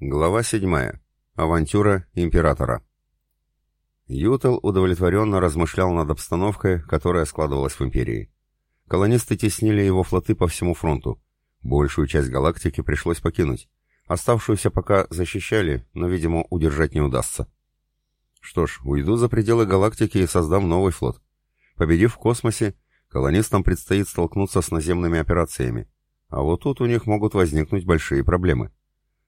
Глава 7. Авантюра императора. Ютел удовлетворенно размышлял над обстановкой, которая складывалась в империи. Колонисты теснили его флоты по всему фронту. Большую часть галактики пришлось покинуть. Оставшуюся пока защищали, но, видимо, удержать не удастся. Что ж, уйду за пределы галактики и создам новый флот. Победив в космосе, колонистам предстоит столкнуться с наземными операциями. А вот тут у них могут возникнуть большие проблемы.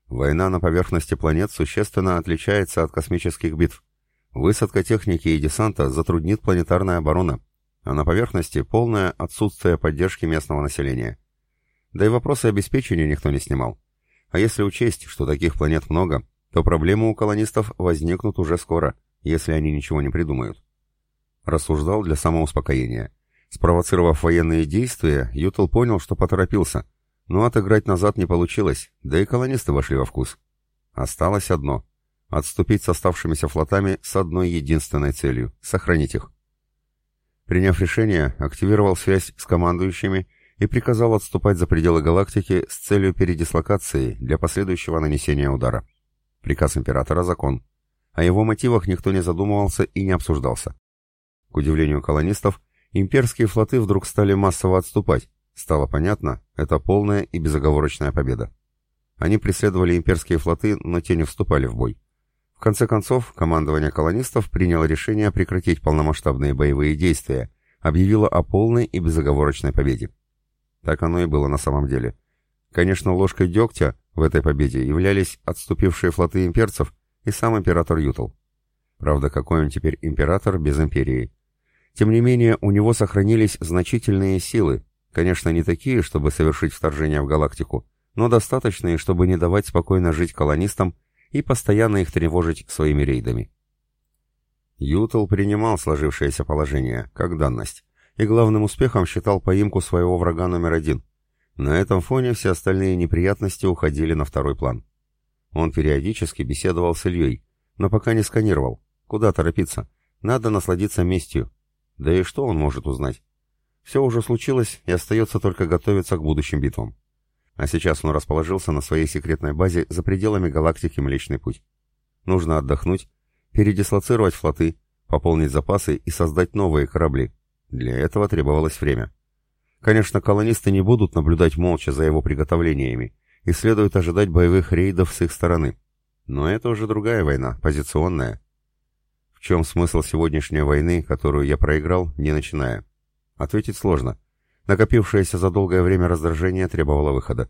Война на поверхности планет существенно отличается от космических битв. Высадка техники и десанта затруднит планетарная оборона, а на поверхности полное отсутствие поддержки местного населения. Да и вопросы обеспечения никто не снимал. А если учесть, что таких планет много, то проблемы у колонистов возникнут уже скоро, если они ничего не придумают. Рассуждал для самоуспокоения. Спровоцировав военные действия, Ютл понял, что поторопился – но отыграть назад не получилось, да и колонисты вошли во вкус. Осталось одно — отступить с оставшимися флотами с одной единственной целью — сохранить их. Приняв решение, активировал связь с командующими и приказал отступать за пределы галактики с целью передислокации для последующего нанесения удара. Приказ императора — закон. О его мотивах никто не задумывался и не обсуждался. К удивлению колонистов, имперские флоты вдруг стали массово отступать, Стало понятно, это полная и безоговорочная победа. Они преследовали имперские флоты, но те не вступали в бой. В конце концов, командование колонистов приняло решение прекратить полномасштабные боевые действия, объявило о полной и безоговорочной победе. Так оно и было на самом деле. Конечно, ложкой дегтя в этой победе являлись отступившие флоты имперцев и сам император Ютл. Правда, какой он теперь император без империи? Тем не менее, у него сохранились значительные силы, Конечно, не такие, чтобы совершить вторжение в галактику, но достаточные, чтобы не давать спокойно жить колонистам и постоянно их тревожить своими рейдами. Ютл принимал сложившееся положение, как данность, и главным успехом считал поимку своего врага номер один. На этом фоне все остальные неприятности уходили на второй план. Он периодически беседовал с Ильей, но пока не сканировал. Куда торопиться? Надо насладиться местью. Да и что он может узнать? Все уже случилось, и остается только готовиться к будущим битвам. А сейчас он расположился на своей секретной базе за пределами галактики Млечный Путь. Нужно отдохнуть, передислоцировать флоты, пополнить запасы и создать новые корабли. Для этого требовалось время. Конечно, колонисты не будут наблюдать молча за его приготовлениями, и следует ожидать боевых рейдов с их стороны. Но это уже другая война, позиционная. В чем смысл сегодняшней войны, которую я проиграл, не начиная? Ответить сложно. Накопившееся за долгое время раздражение требовало выхода.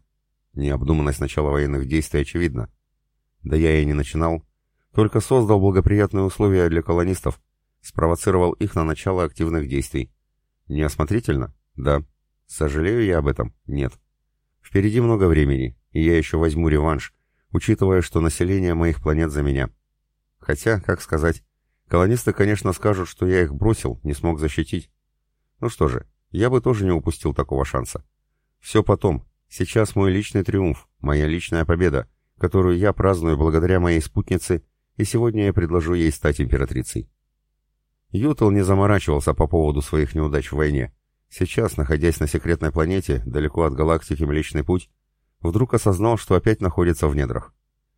Необдуманность начала военных действий очевидна. Да я и не начинал. Только создал благоприятные условия для колонистов, спровоцировал их на начало активных действий. Неосмотрительно? Да. Сожалею я об этом? Нет. Впереди много времени, и я еще возьму реванш, учитывая, что население моих планет за меня. Хотя, как сказать, колонисты, конечно, скажут, что я их бросил, не смог защитить. Ну что же, я бы тоже не упустил такого шанса. Все потом. Сейчас мой личный триумф, моя личная победа, которую я праздную благодаря моей спутнице, и сегодня я предложу ей стать императрицей. Ютл не заморачивался по поводу своих неудач в войне. Сейчас, находясь на секретной планете, далеко от галактики Млечный Путь, вдруг осознал, что опять находится в недрах.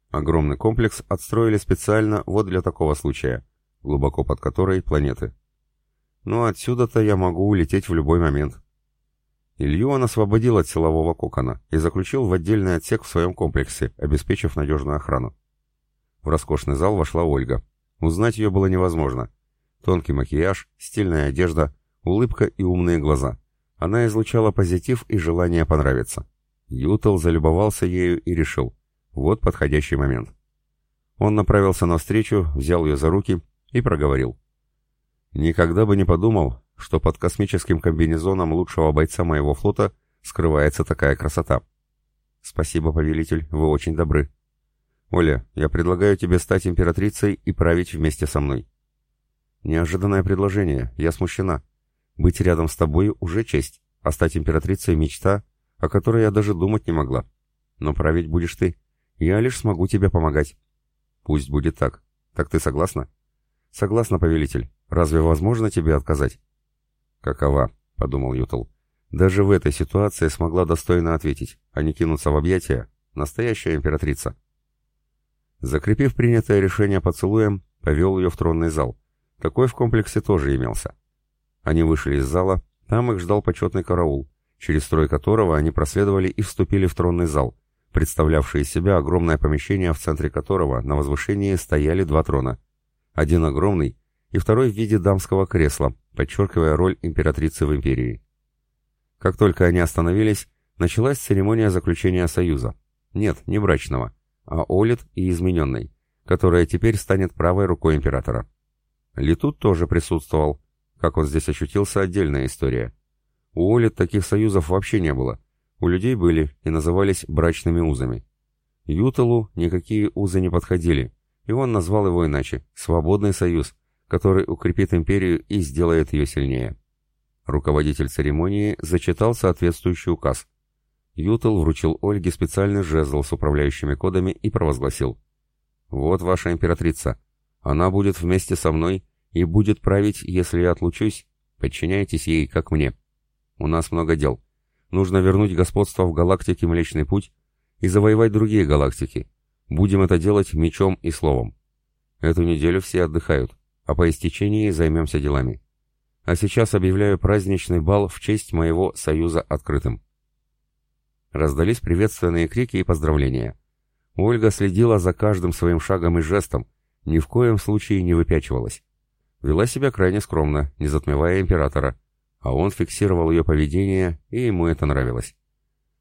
Огромный комплекс отстроили специально вот для такого случая, глубоко под которой планеты. Но отсюда-то я могу улететь в любой момент. Илью он освободил от силового кокона и заключил в отдельный отсек в своем комплексе, обеспечив надежную охрану. В роскошный зал вошла Ольга. Узнать ее было невозможно. Тонкий макияж, стильная одежда, улыбка и умные глаза. Она излучала позитив и желание понравиться. Ютел залюбовался ею и решил. Вот подходящий момент. Он направился навстречу, взял ее за руки и проговорил. Никогда бы не подумал, что под космическим комбинезоном лучшего бойца моего флота скрывается такая красота. Спасибо, повелитель, вы очень добры. Оля, я предлагаю тебе стать императрицей и править вместе со мной. Неожиданное предложение, я смущена. Быть рядом с тобой уже честь, а стать императрицей — мечта, о которой я даже думать не могла. Но править будешь ты. Я лишь смогу тебе помогать. Пусть будет так. Так ты согласна? Согласна, повелитель. Разве возможно тебе отказать? Какова, подумал Ютл. Даже в этой ситуации смогла достойно ответить, а не кинуться в объятия. Настоящая императрица. Закрепив принятое решение поцелуем, повел ее в тронный зал. Такой в комплексе тоже имелся. Они вышли из зала, там их ждал почетный караул, через строй которого они проследовали и вступили в тронный зал, представлявший из себя огромное помещение, в центре которого на возвышении стояли два трона. Один огромный и второй в виде дамского кресла, подчеркивая роль императрицы в империи. Как только они остановились, началась церемония заключения союза. Нет, не брачного, а Олит и измененной, которая теперь станет правой рукой императора. Летут тоже присутствовал. Как он здесь очутился, отдельная история. У Олит таких союзов вообще не было. У людей были и назывались брачными узами. Ютелу никакие узы не подходили, и он назвал его иначе – «Свободный союз», который укрепит империю и сделает ее сильнее. Руководитель церемонии зачитал соответствующий указ. Ютел вручил Ольге специальный жезл с управляющими кодами и провозгласил. «Вот ваша императрица. Она будет вместе со мной и будет править, если я отлучусь. Подчиняйтесь ей, как мне. У нас много дел. Нужно вернуть господство в галактике Млечный Путь и завоевать другие галактики. Будем это делать мечом и словом. Эту неделю все отдыхают, а по истечении займемся делами. А сейчас объявляю праздничный бал в честь моего союза открытым. Раздались приветственные крики и поздравления. Ольга следила за каждым своим шагом и жестом, ни в коем случае не выпячивалась. Вела себя крайне скромно, не затмевая императора, а он фиксировал ее поведение, и ему это нравилось.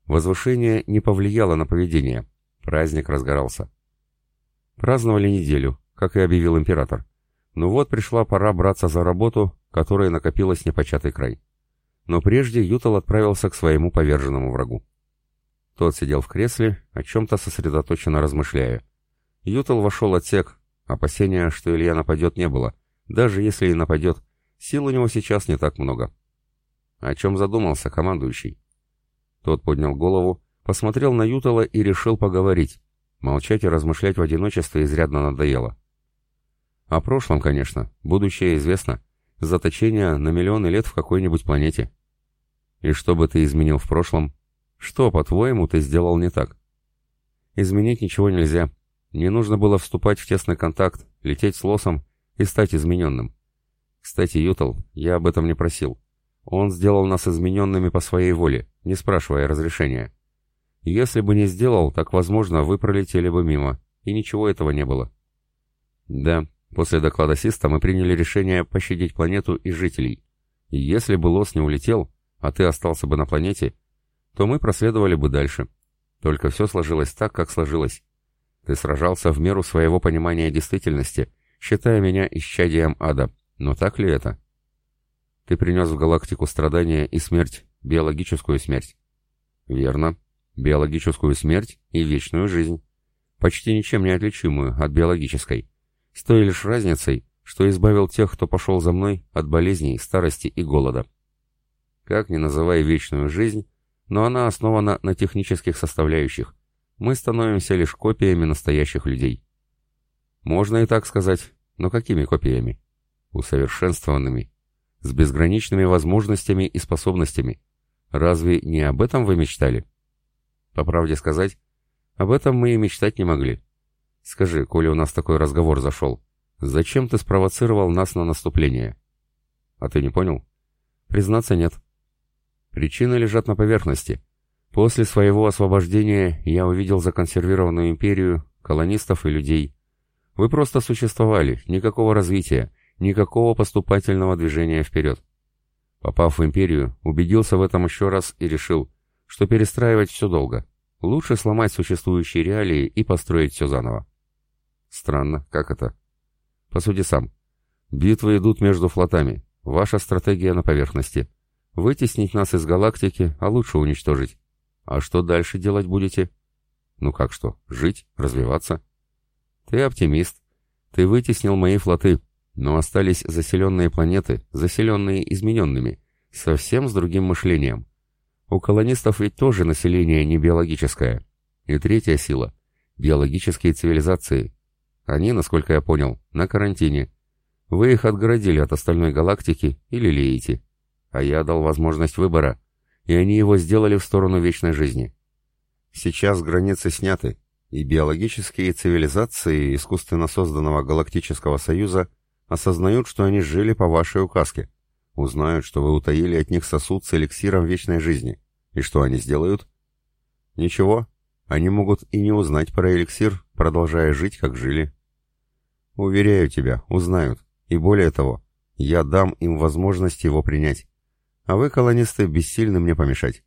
Возвышение не повлияло на поведение, праздник разгорался. Праздновали неделю, как и объявил император. Ну вот пришла пора браться за работу, которая накопилась непочатый край. Но прежде Ютал отправился к своему поверженному врагу. Тот сидел в кресле, о чем-то сосредоточенно размышляя. Ютал вошел отсек, опасения, что Илья нападет, не было. Даже если и нападет, сил у него сейчас не так много. О чем задумался командующий? Тот поднял голову, посмотрел на Ютала и решил поговорить. Молчать и размышлять в одиночестве изрядно надоело. О прошлом, конечно. Будущее известно. Заточение на миллионы лет в какой-нибудь планете. И что бы ты изменил в прошлом? Что, по-твоему, ты сделал не так? Изменить ничего нельзя. Не нужно было вступать в тесный контакт, лететь с лосом и стать измененным. Кстати, Ютал, я об этом не просил. Он сделал нас измененными по своей воле, не спрашивая разрешения. Если бы не сделал, так, возможно, вы пролетели бы мимо, и ничего этого не было. Да, После доклада Систа мы приняли решение пощадить планету и жителей. И если бы Лос не улетел, а ты остался бы на планете, то мы проследовали бы дальше. Только все сложилось так, как сложилось. Ты сражался в меру своего понимания действительности, считая меня исчадием ада. Но так ли это? Ты принес в галактику страдания и смерть, биологическую смерть. Верно. Биологическую смерть и вечную жизнь. Почти ничем не отличимую от биологической с той лишь разницей, что избавил тех, кто пошел за мной, от болезней, старости и голода. Как ни называй вечную жизнь, но она основана на технических составляющих. Мы становимся лишь копиями настоящих людей. Можно и так сказать, но какими копиями? Усовершенствованными, с безграничными возможностями и способностями. Разве не об этом вы мечтали? По правде сказать, об этом мы и мечтать не могли. Скажи, коли у нас такой разговор зашел, зачем ты спровоцировал нас на наступление? А ты не понял? Признаться, нет. Причины лежат на поверхности. После своего освобождения я увидел законсервированную империю, колонистов и людей. Вы просто существовали, никакого развития, никакого поступательного движения вперед. Попав в империю, убедился в этом еще раз и решил, что перестраивать все долго. Лучше сломать существующие реалии и построить все заново. Странно, как это? Посуди сам. Битвы идут между флотами. Ваша стратегия на поверхности. Вытеснить нас из галактики, а лучше уничтожить. А что дальше делать будете? Ну как что, жить, развиваться? Ты оптимист. Ты вытеснил мои флоты, но остались заселенные планеты, заселенные измененными, совсем с другим мышлением. У колонистов ведь тоже население не биологическое. И третья сила — биологические цивилизации, они, насколько я понял, на карантине. Вы их отгородили от остальной галактики или леете. А я дал возможность выбора, и они его сделали в сторону вечной жизни. Сейчас границы сняты, и биологические цивилизации искусственно созданного Галактического Союза осознают, что они жили по вашей указке, узнают, что вы утаили от них сосуд с эликсиром вечной жизни. И что они сделают? Ничего, они могут и не узнать про эликсир, продолжая жить, как жили. Уверяю тебя, узнают. И более того, я дам им возможность его принять. А вы, колонисты, бессильны мне помешать.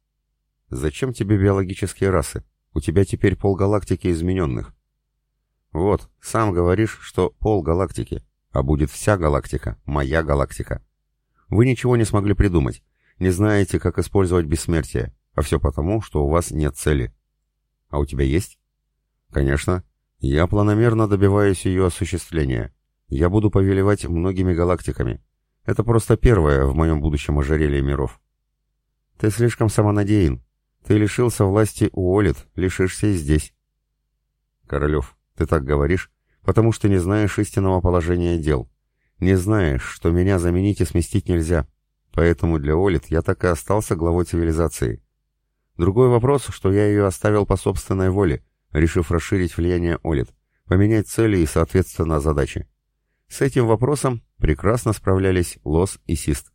Зачем тебе биологические расы? У тебя теперь полгалактики измененных. Вот, сам говоришь, что полгалактики, а будет вся галактика, моя галактика. Вы ничего не смогли придумать, не знаете, как использовать бессмертие, а все потому, что у вас нет цели. А у тебя есть? Конечно. Я планомерно добиваюсь ее осуществления. Я буду повелевать многими галактиками. Это просто первое в моем будущем ожерелье миров. Ты слишком самонадеян. Ты лишился власти у Олит, лишишься и здесь. Королев, ты так говоришь, потому что не знаешь истинного положения дел. Не знаешь, что меня заменить и сместить нельзя. Поэтому для Олит я так и остался главой цивилизации. Другой вопрос, что я ее оставил по собственной воле, решив расширить влияние Олит, поменять цели и, соответственно, задачи. С этим вопросом прекрасно справлялись Лос и Сист.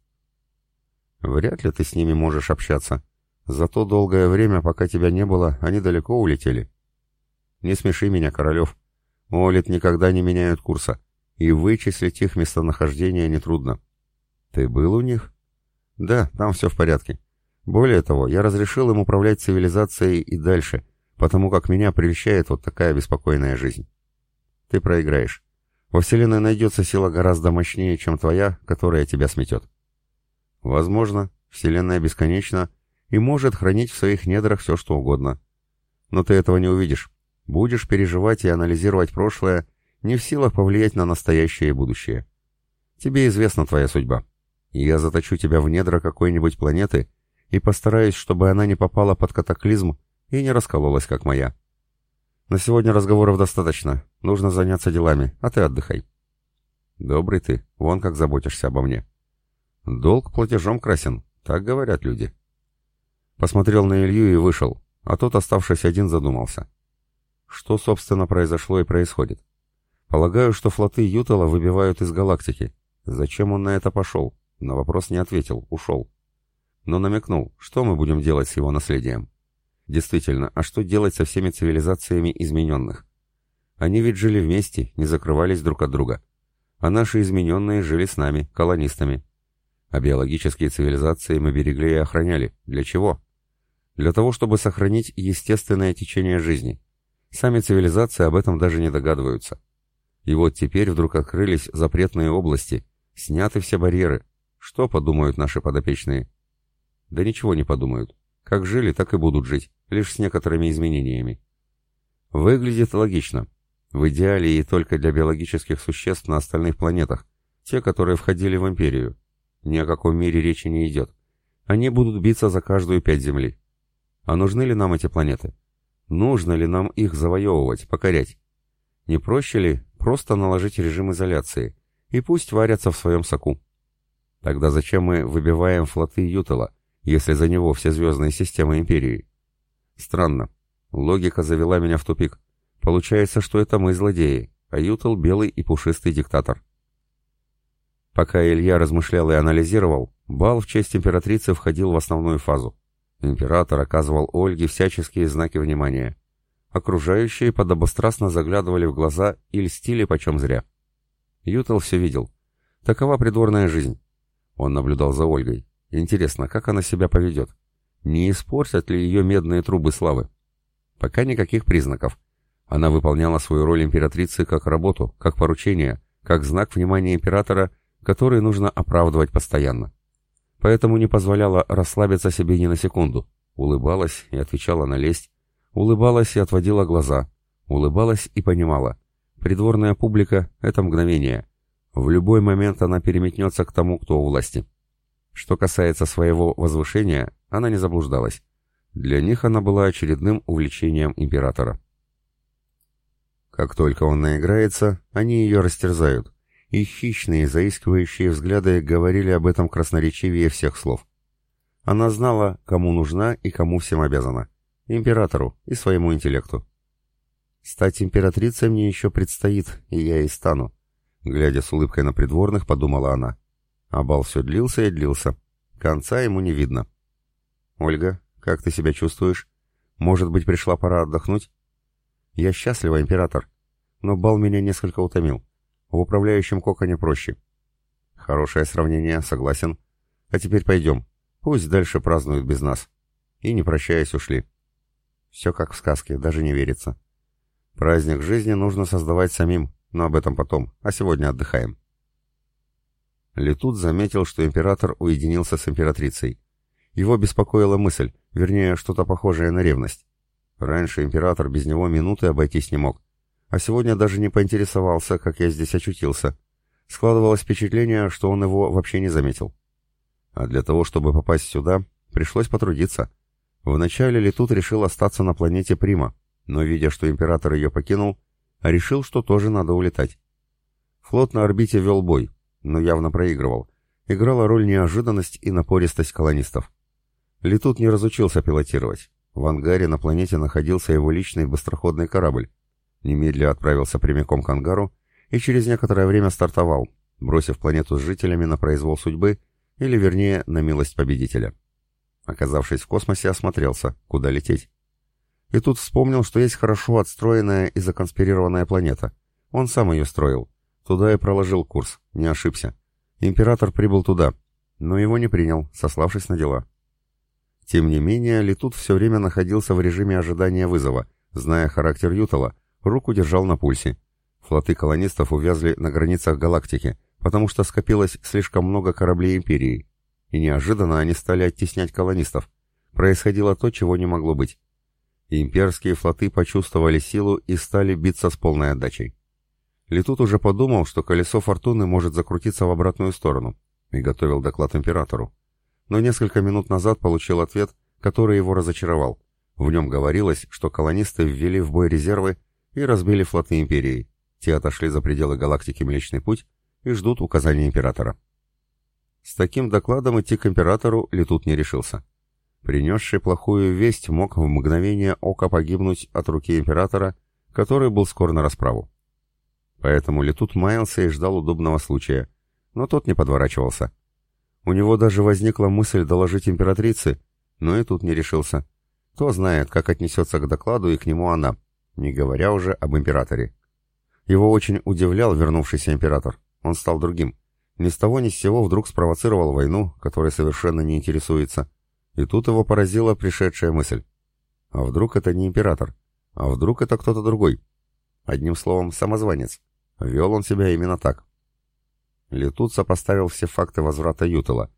Вряд ли ты с ними можешь общаться. За то долгое время, пока тебя не было, они далеко улетели. Не смеши меня, Королев. Олит никогда не меняют курса, и вычислить их местонахождение нетрудно. Ты был у них? Да, там все в порядке. Более того, я разрешил им управлять цивилизацией и дальше, потому как меня прельщает вот такая беспокойная жизнь. Ты проиграешь. Во Вселенной найдется сила гораздо мощнее, чем твоя, которая тебя сметет. Возможно, Вселенная бесконечна и может хранить в своих недрах все, что угодно. Но ты этого не увидишь. Будешь переживать и анализировать прошлое, не в силах повлиять на настоящее и будущее. Тебе известна твоя судьба. Я заточу тебя в недра какой-нибудь планеты и постараюсь, чтобы она не попала под катаклизм и не раскололась, как моя. На сегодня разговоров достаточно. Нужно заняться делами, а ты отдыхай. Добрый ты, вон как заботишься обо мне. Долг платежом красен, так говорят люди. Посмотрел на Илью и вышел, а тот, оставшись один, задумался. Что, собственно, произошло и происходит? Полагаю, что флоты Ютала выбивают из галактики. Зачем он на это пошел? На вопрос не ответил, ушел. Но намекнул, что мы будем делать с его наследием. Действительно, а что делать со всеми цивилизациями измененных? Они ведь жили вместе, не закрывались друг от друга. А наши измененные жили с нами, колонистами. А биологические цивилизации мы берегли и охраняли. Для чего? Для того, чтобы сохранить естественное течение жизни. Сами цивилизации об этом даже не догадываются. И вот теперь вдруг открылись запретные области, сняты все барьеры. Что подумают наши подопечные? Да ничего не подумают. Как жили, так и будут жить, лишь с некоторыми изменениями. Выглядит логично. В идеале и только для биологических существ на остальных планетах, те, которые входили в Империю. Ни о каком мире речи не идет. Они будут биться за каждую пять Земли. А нужны ли нам эти планеты? Нужно ли нам их завоевывать, покорять? Не проще ли просто наложить режим изоляции, и пусть варятся в своем соку? Тогда зачем мы выбиваем флоты Ютела, если за него все звездные системы Империи? Странно. Логика завела меня в тупик. Получается, что это мы злодеи, а Ютел белый и пушистый диктатор. Пока Илья размышлял и анализировал, бал в честь императрицы входил в основную фазу. Император оказывал Ольге всяческие знаки внимания. Окружающие подобострастно заглядывали в глаза и льстили почем зря. Ютел все видел. Такова придворная жизнь. Он наблюдал за Ольгой. Интересно, как она себя поведет? Не испортят ли ее медные трубы славы? Пока никаких признаков. Она выполняла свою роль императрицы как работу, как поручение, как знак внимания императора, который нужно оправдывать постоянно поэтому не позволяла расслабиться себе ни на секунду. Улыбалась и отвечала на лесть, улыбалась и отводила глаза, улыбалась и понимала. Придворная публика — это мгновение. В любой момент она переметнется к тому, кто у власти. Что касается своего возвышения, она не заблуждалась. Для них она была очередным увлечением императора. Как только он наиграется, они ее растерзают и хищные, заискивающие взгляды говорили об этом красноречивее всех слов. Она знала, кому нужна и кому всем обязана. Императору и своему интеллекту. Стать императрицей мне еще предстоит, и я и стану. Глядя с улыбкой на придворных, подумала она. А бал все длился и длился. Конца ему не видно. «Ольга, как ты себя чувствуешь? Может быть, пришла пора отдохнуть?» «Я счастлива, император. Но бал меня несколько утомил. В управляющем коконе проще». «Хорошее сравнение, согласен. А теперь пойдем. Пусть дальше празднуют без нас». И, не прощаясь, ушли. Все как в сказке, даже не верится. Праздник жизни нужно создавать самим, но об этом потом, а сегодня отдыхаем. Летут заметил, что император уединился с императрицей. Его беспокоила мысль, вернее, что-то похожее на ревность. Раньше император без него минуты обойтись не мог, а сегодня даже не поинтересовался, как я здесь очутился. Складывалось впечатление, что он его вообще не заметил. А для того, чтобы попасть сюда, пришлось потрудиться. Вначале Летут решил остаться на планете Прима, но, видя, что император ее покинул, решил, что тоже надо улетать. Флот на орбите вел бой, но явно проигрывал. Играла роль неожиданность и напористость колонистов. Летут не разучился пилотировать. В ангаре на планете находился его личный быстроходный корабль. Немедля отправился прямиком к ангару и через некоторое время стартовал, бросив планету с жителями на произвол судьбы, или вернее, на милость победителя. Оказавшись в космосе, осмотрелся, куда лететь. И тут вспомнил, что есть хорошо отстроенная и законспирированная планета. Он сам ее строил. Туда и проложил курс, не ошибся. Император прибыл туда, но его не принял, сославшись на дела. Тем не менее, Летут все время находился в режиме ожидания вызова, зная характер Ютала, руку держал на пульсе. Флоты колонистов увязли на границах галактики, потому что скопилось слишком много кораблей Империи. И неожиданно они стали оттеснять колонистов. Происходило то, чего не могло быть. Имперские флоты почувствовали силу и стали биться с полной отдачей. Летут уже подумал, что колесо фортуны может закрутиться в обратную сторону, и готовил доклад императору. Но несколько минут назад получил ответ, который его разочаровал. В нем говорилось, что колонисты ввели в бой резервы и разбили флоты империи. Те отошли за пределы галактики Млечный Путь и ждут указаний императора. С таким докладом идти к императору Летут не решился. Принесший плохую весть мог в мгновение ока погибнуть от руки императора, который был скор на расправу. Поэтому Летут маялся и ждал удобного случая, но тот не подворачивался. У него даже возникла мысль доложить императрице, но и тут не решился. Кто знает, как отнесется к докладу и к нему она, не говоря уже об императоре. Его очень удивлял вернувшийся император. Он стал другим. Ни с того ни с сего вдруг спровоцировал войну, которой совершенно не интересуется. И тут его поразила пришедшая мысль. А вдруг это не император? А вдруг это кто-то другой? Одним словом, самозванец. Вел он себя именно так. Летут сопоставил все факты возврата Ютела.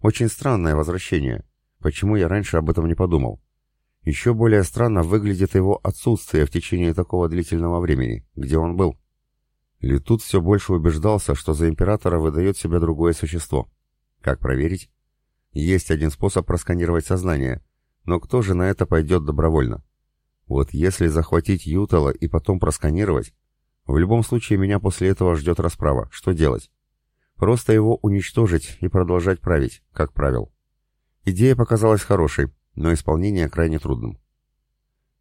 Очень странное возвращение. Почему я раньше об этом не подумал? Еще более странно выглядит его отсутствие в течение такого длительного времени. Где он был? Летут все больше убеждался, что за императора выдает себя другое существо. Как проверить? Есть один способ просканировать сознание, но кто же на это пойдет добровольно? Вот если захватить Ютала и потом просканировать, в любом случае меня после этого ждет расправа. Что делать? Просто его уничтожить и продолжать править, как правил. Идея показалась хорошей, но исполнение крайне трудным.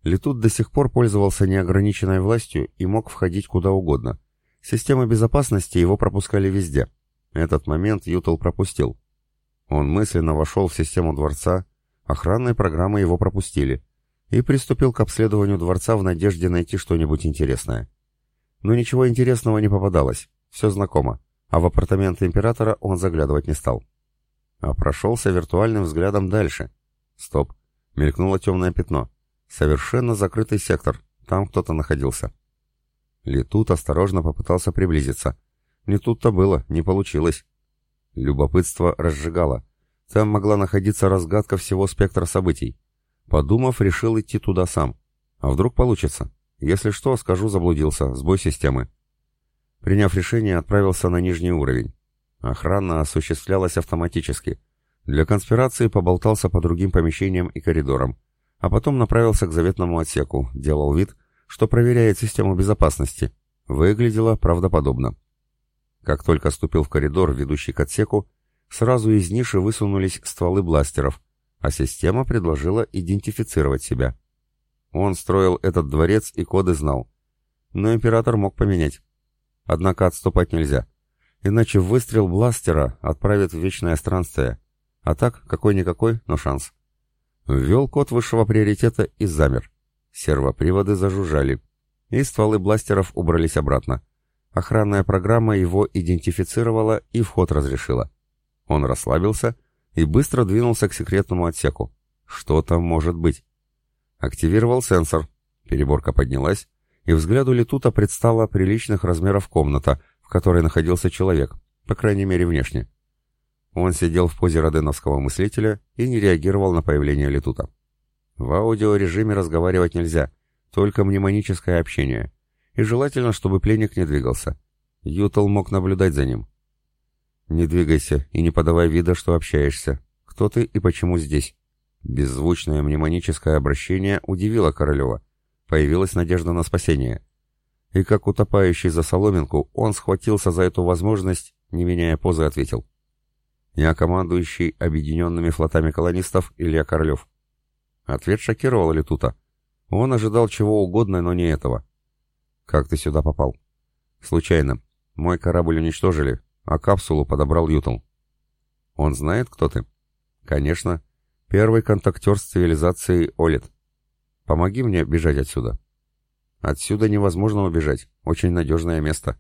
Летут до сих пор пользовался неограниченной властью и мог входить куда угодно. Системы безопасности его пропускали везде. Этот момент Ютал пропустил. Он мысленно вошел в систему дворца, охранные программы его пропустили, и приступил к обследованию дворца в надежде найти что-нибудь интересное. Но ничего интересного не попадалось, все знакомо, а в апартаменты императора он заглядывать не стал. А прошелся виртуальным взглядом дальше. Стоп, мелькнуло темное пятно. Совершенно закрытый сектор, там кто-то находился. Летут осторожно попытался приблизиться. Не тут-то было, не получилось. Любопытство разжигало. Там могла находиться разгадка всего спектра событий. Подумав, решил идти туда сам. А вдруг получится? Если что, скажу, заблудился, сбой системы. Приняв решение, отправился на нижний уровень. Охрана осуществлялась автоматически. Для конспирации поболтался по другим помещениям и коридорам, а потом направился к заветному отсеку, делал вид, что проверяет систему безопасности. Выглядело правдоподобно. Как только ступил в коридор, ведущий к отсеку, сразу из ниши высунулись стволы бластеров, а система предложила идентифицировать себя. Он строил этот дворец и коды знал. но император мог поменять. Однако отступать нельзя. Иначе выстрел бластера отправит в вечное странствие. А так, какой-никакой, но шанс. Ввел код высшего приоритета и замер. Сервоприводы зажужжали. И стволы бластеров убрались обратно. Охранная программа его идентифицировала и вход разрешила. Он расслабился и быстро двинулся к секретному отсеку. Что там может быть? Активировал сенсор. Переборка поднялась, и взгляду Летута предстала приличных размеров комната, в которой находился человек, по крайней мере внешне. Он сидел в позе роденовского мыслителя и не реагировал на появление Летута. В аудиорежиме разговаривать нельзя, только мнемоническое общение. И желательно, чтобы пленник не двигался. Ютал мог наблюдать за ним. «Не двигайся и не подавай вида, что общаешься. Кто ты и почему здесь?» Беззвучное мнемоническое обращение удивило Королева. Появилась надежда на спасение. И как утопающий за соломинку, он схватился за эту возможность, не меняя позы, ответил. «Я командующий объединенными флотами колонистов Илья Королев». Ответ шокировал Летута. Он ожидал чего угодно, но не этого. «Как ты сюда попал?» «Случайно. Мой корабль уничтожили, а капсулу подобрал Ютл». «Он знает, кто ты?» «Конечно. Первый контактер с цивилизацией Олит. Помоги мне бежать отсюда. Отсюда невозможно убежать. Очень надежное место.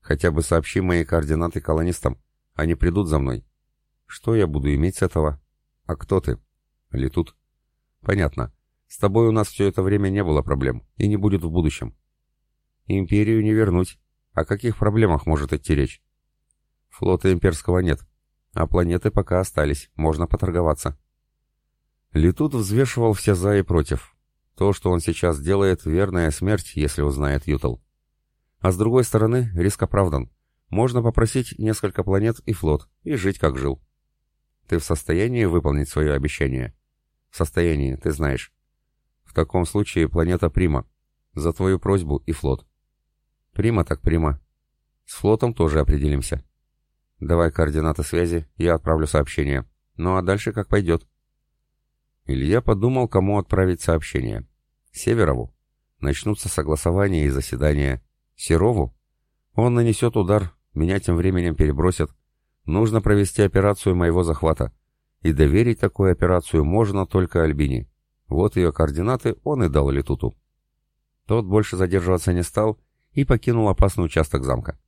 Хотя бы сообщи мои координаты колонистам. Они придут за мной. Что я буду иметь с этого? А кто ты? Летут. Понятно. С тобой у нас все это время не было проблем. И не будет в будущем. Империю не вернуть. О каких проблемах может идти речь? Флота имперского нет. А планеты пока остались. Можно поторговаться. Летут взвешивал все за и против. То, что он сейчас делает, верная смерть, если узнает Ютл. А с другой стороны, риск оправдан. Можно попросить несколько планет и флот, и жить как жил. Ты в состоянии выполнить свое обещание? В состоянии, ты знаешь. В таком случае планета Прима. За твою просьбу и флот. Прима так Прима. С флотом тоже определимся. Давай координаты связи, я отправлю сообщение. Ну а дальше как пойдет. Илья подумал, кому отправить сообщение. Северову. Начнутся согласования и заседания. Серову? Он нанесет удар, меня тем временем перебросят. Нужно провести операцию моего захвата. И доверить такую операцию можно только Альбине. Вот ее координаты он и дал Летуту. Тот больше задерживаться не стал и покинул опасный участок замка.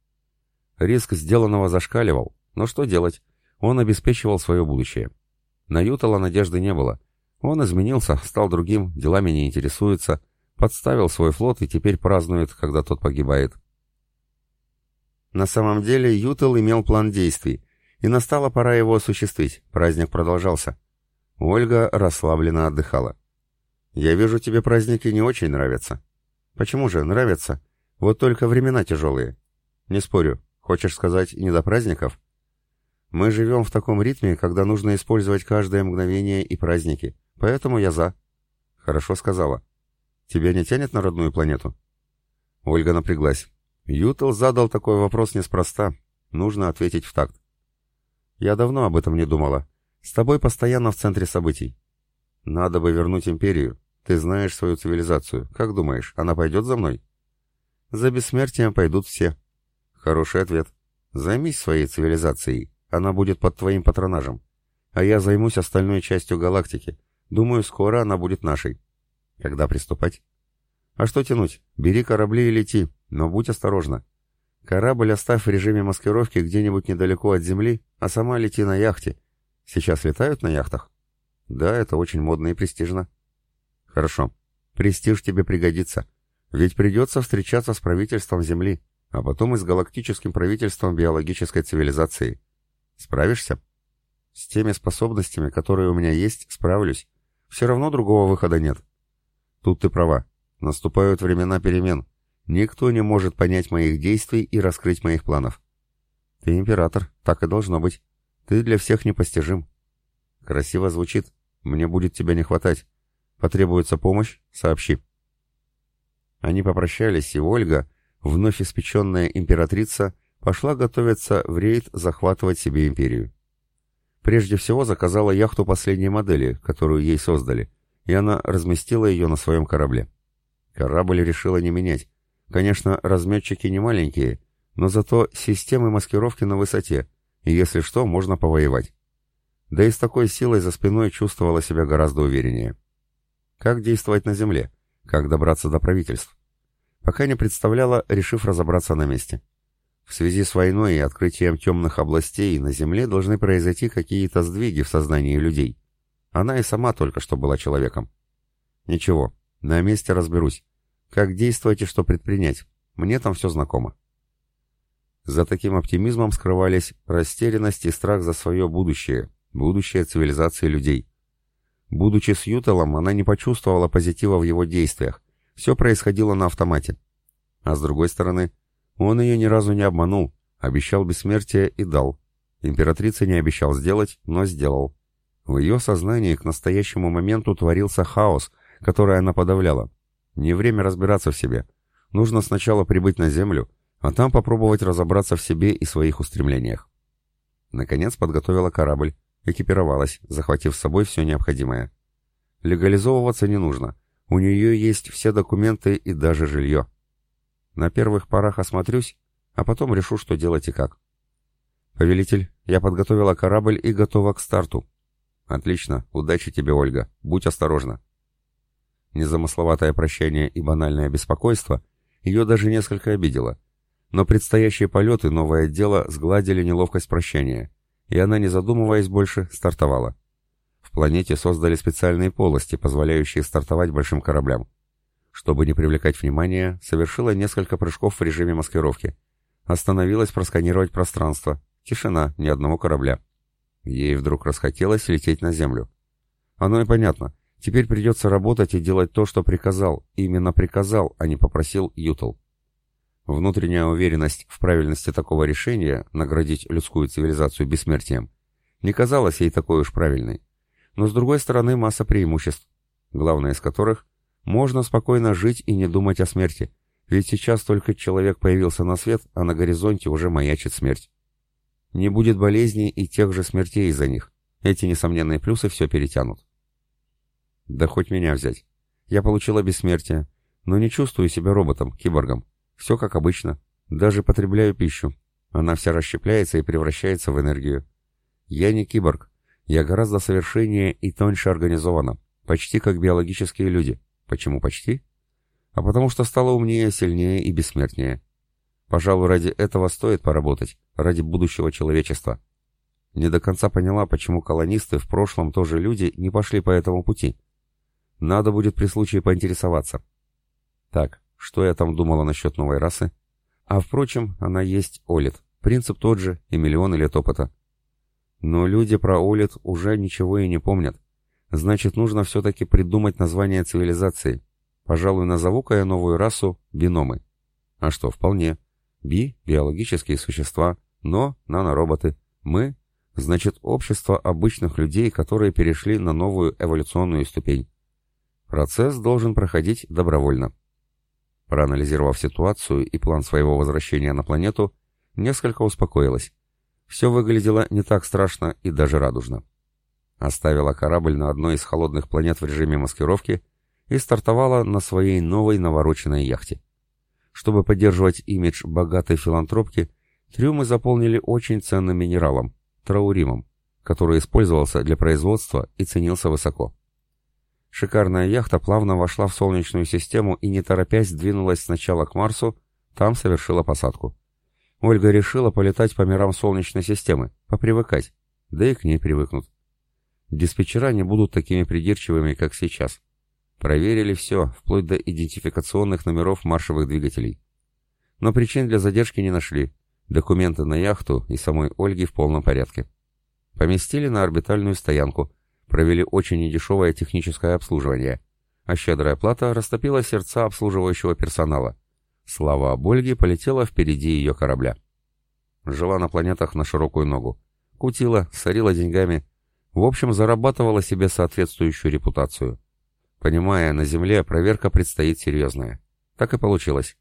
Риск сделанного зашкаливал, но что делать? Он обеспечивал свое будущее. На Ютала надежды не было, он изменился, стал другим, делами не интересуется, подставил свой флот и теперь празднует, когда тот погибает. На самом деле Ютел имел план действий, и настала пора его осуществить, праздник продолжался. Ольга расслабленно отдыхала. «Я вижу, тебе праздники не очень нравятся». «Почему же, нравятся? Вот только времена тяжелые». «Не спорю. Хочешь сказать, не до праздников?» «Мы живем в таком ритме, когда нужно использовать каждое мгновение и праздники. Поэтому я за. Хорошо сказала. Тебя не тянет на родную планету? Ольга напряглась. Ютел задал такой вопрос неспроста. Нужно ответить в такт. Я давно об этом не думала. С тобой постоянно в центре событий. Надо бы вернуть империю. Ты знаешь свою цивилизацию. Как думаешь, она пойдет за мной? За бессмертием пойдут все. Хороший ответ. Займись своей цивилизацией. Она будет под твоим патронажем. А я займусь остальной частью галактики. Думаю, скоро она будет нашей. Когда приступать? А что тянуть? Бери корабли и лети, но будь осторожна. Корабль оставь в режиме маскировки где-нибудь недалеко от земли, а сама лети на яхте. Сейчас летают на яхтах? Да, это очень модно и престижно. Хорошо. Престиж тебе пригодится. Ведь придется встречаться с правительством Земли, а потом и с галактическим правительством биологической цивилизации. Справишься? С теми способностями, которые у меня есть, справлюсь. Все равно другого выхода нет. Тут ты права. Наступают времена перемен. Никто не может понять моих действий и раскрыть моих планов. Ты император, так и должно быть. Ты для всех непостижим. Красиво звучит. Мне будет тебя не хватать. Потребуется помощь? Сообщи. Они попрощались, и Ольга, вновь испеченная императрица, пошла готовиться в рейд захватывать себе империю. Прежде всего заказала яхту последней модели, которую ей создали, и она разместила ее на своем корабле. Корабль решила не менять. Конечно, разметчики не маленькие, но зато системы маскировки на высоте, и если что, можно повоевать. Да и с такой силой за спиной чувствовала себя гораздо увереннее. Как действовать на земле? Как добраться до правительств? Пока не представляла, решив разобраться на месте. В связи с войной и открытием темных областей на Земле должны произойти какие-то сдвиги в сознании людей. Она и сама только что была человеком. Ничего, на месте разберусь. Как действовать и что предпринять? Мне там все знакомо. За таким оптимизмом скрывались растерянность и страх за свое будущее, будущее цивилизации людей. Будучи с Ютелом, она не почувствовала позитива в его действиях. Все происходило на автомате. А с другой стороны, он ее ни разу не обманул, обещал бессмертие и дал. Императрица не обещал сделать, но сделал. В ее сознании к настоящему моменту творился хаос, который она подавляла. Не время разбираться в себе. Нужно сначала прибыть на Землю, а там попробовать разобраться в себе и своих устремлениях. Наконец подготовила корабль, экипировалась, захватив с собой все необходимое. Легализовываться не нужно. У нее есть все документы и даже жилье. На первых порах осмотрюсь, а потом решу, что делать и как. «Повелитель, я подготовила корабль и готова к старту». «Отлично. Удачи тебе, Ольга. Будь осторожна». Незамысловатое прощание и банальное беспокойство ее даже несколько обидело. Но предстоящие полеты, новое дело, сгладили неловкость прощания, и она, не задумываясь больше, стартовала. В планете создали специальные полости, позволяющие стартовать большим кораблям. Чтобы не привлекать внимания, совершила несколько прыжков в режиме маскировки. Остановилась просканировать пространство. Тишина, ни одного корабля. Ей вдруг расхотелось лететь на Землю. Оно и понятно. Теперь придется работать и делать то, что приказал. Именно приказал, а не попросил Ютл. Внутренняя уверенность в правильности такого решения, наградить людскую цивилизацию бессмертием, не казалась ей такой уж правильной. Но с другой стороны масса преимуществ, главное из которых – можно спокойно жить и не думать о смерти, ведь сейчас только человек появился на свет, а на горизонте уже маячит смерть. Не будет болезней и тех же смертей из-за них. Эти несомненные плюсы все перетянут. Да хоть меня взять. Я получила бессмертие, но не чувствую себя роботом, киборгом. Все как обычно. Даже потребляю пищу. Она вся расщепляется и превращается в энергию. Я не киборг. Я гораздо совершеннее и тоньше организована. Почти как биологические люди. Почему почти? А потому что стала умнее, сильнее и бессмертнее. Пожалуй, ради этого стоит поработать, ради будущего человечества. Не до конца поняла, почему колонисты в прошлом тоже люди не пошли по этому пути. Надо будет при случае поинтересоваться. Так, что я там думала насчет новой расы? А впрочем, она есть Олит. Принцип тот же и миллионы лет опыта. Но люди про Олит уже ничего и не помнят. Значит, нужно все-таки придумать название цивилизации. Пожалуй, назову-ка я новую расу биномы. А что, вполне. Би — биологические существа, но — нанороботы. Мы — значит, общество обычных людей, которые перешли на новую эволюционную ступень. Процесс должен проходить добровольно. Проанализировав ситуацию и план своего возвращения на планету, несколько успокоилась. Все выглядело не так страшно и даже радужно. Оставила корабль на одной из холодных планет в режиме маскировки и стартовала на своей новой навороченной яхте. Чтобы поддерживать имидж богатой филантропки, трюмы заполнили очень ценным минералом – трауримом, который использовался для производства и ценился высоко. Шикарная яхта плавно вошла в Солнечную систему и, не торопясь, двинулась сначала к Марсу, там совершила посадку. Ольга решила полетать по мирам Солнечной системы, попривыкать, да и к ней привыкнут. Диспетчера не будут такими придирчивыми, как сейчас. Проверили все, вплоть до идентификационных номеров маршевых двигателей. Но причин для задержки не нашли. Документы на яхту и самой Ольги в полном порядке. Поместили на орбитальную стоянку – провели очень недешевое техническое обслуживание, а щедрая плата растопила сердца обслуживающего персонала. Слава об Ольге полетела впереди ее корабля. Жила на планетах на широкую ногу. Кутила, сорила деньгами. В общем, зарабатывала себе соответствующую репутацию. Понимая, на Земле проверка предстоит серьезная. Так и получилось.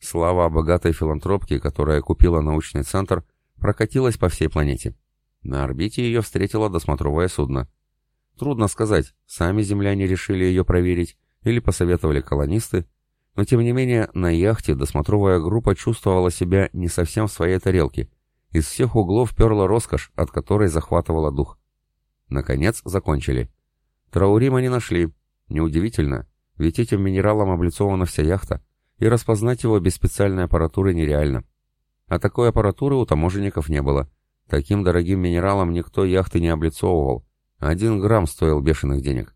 Слава о богатой филантропке, которая купила научный центр, прокатилась по всей планете. На орбите ее встретило досмотровое судно. Трудно сказать, сами земляне решили ее проверить или посоветовали колонисты, но тем не менее на яхте досмотровая группа чувствовала себя не совсем в своей тарелке. Из всех углов перла роскошь, от которой захватывала дух. Наконец закончили. Траурима не нашли. Неудивительно, ведь этим минералом облицована вся яхта, и распознать его без специальной аппаратуры нереально. А такой аппаратуры у таможенников не было. Таким дорогим минералом никто яхты не облицовывал. Один грамм стоил бешеных денег.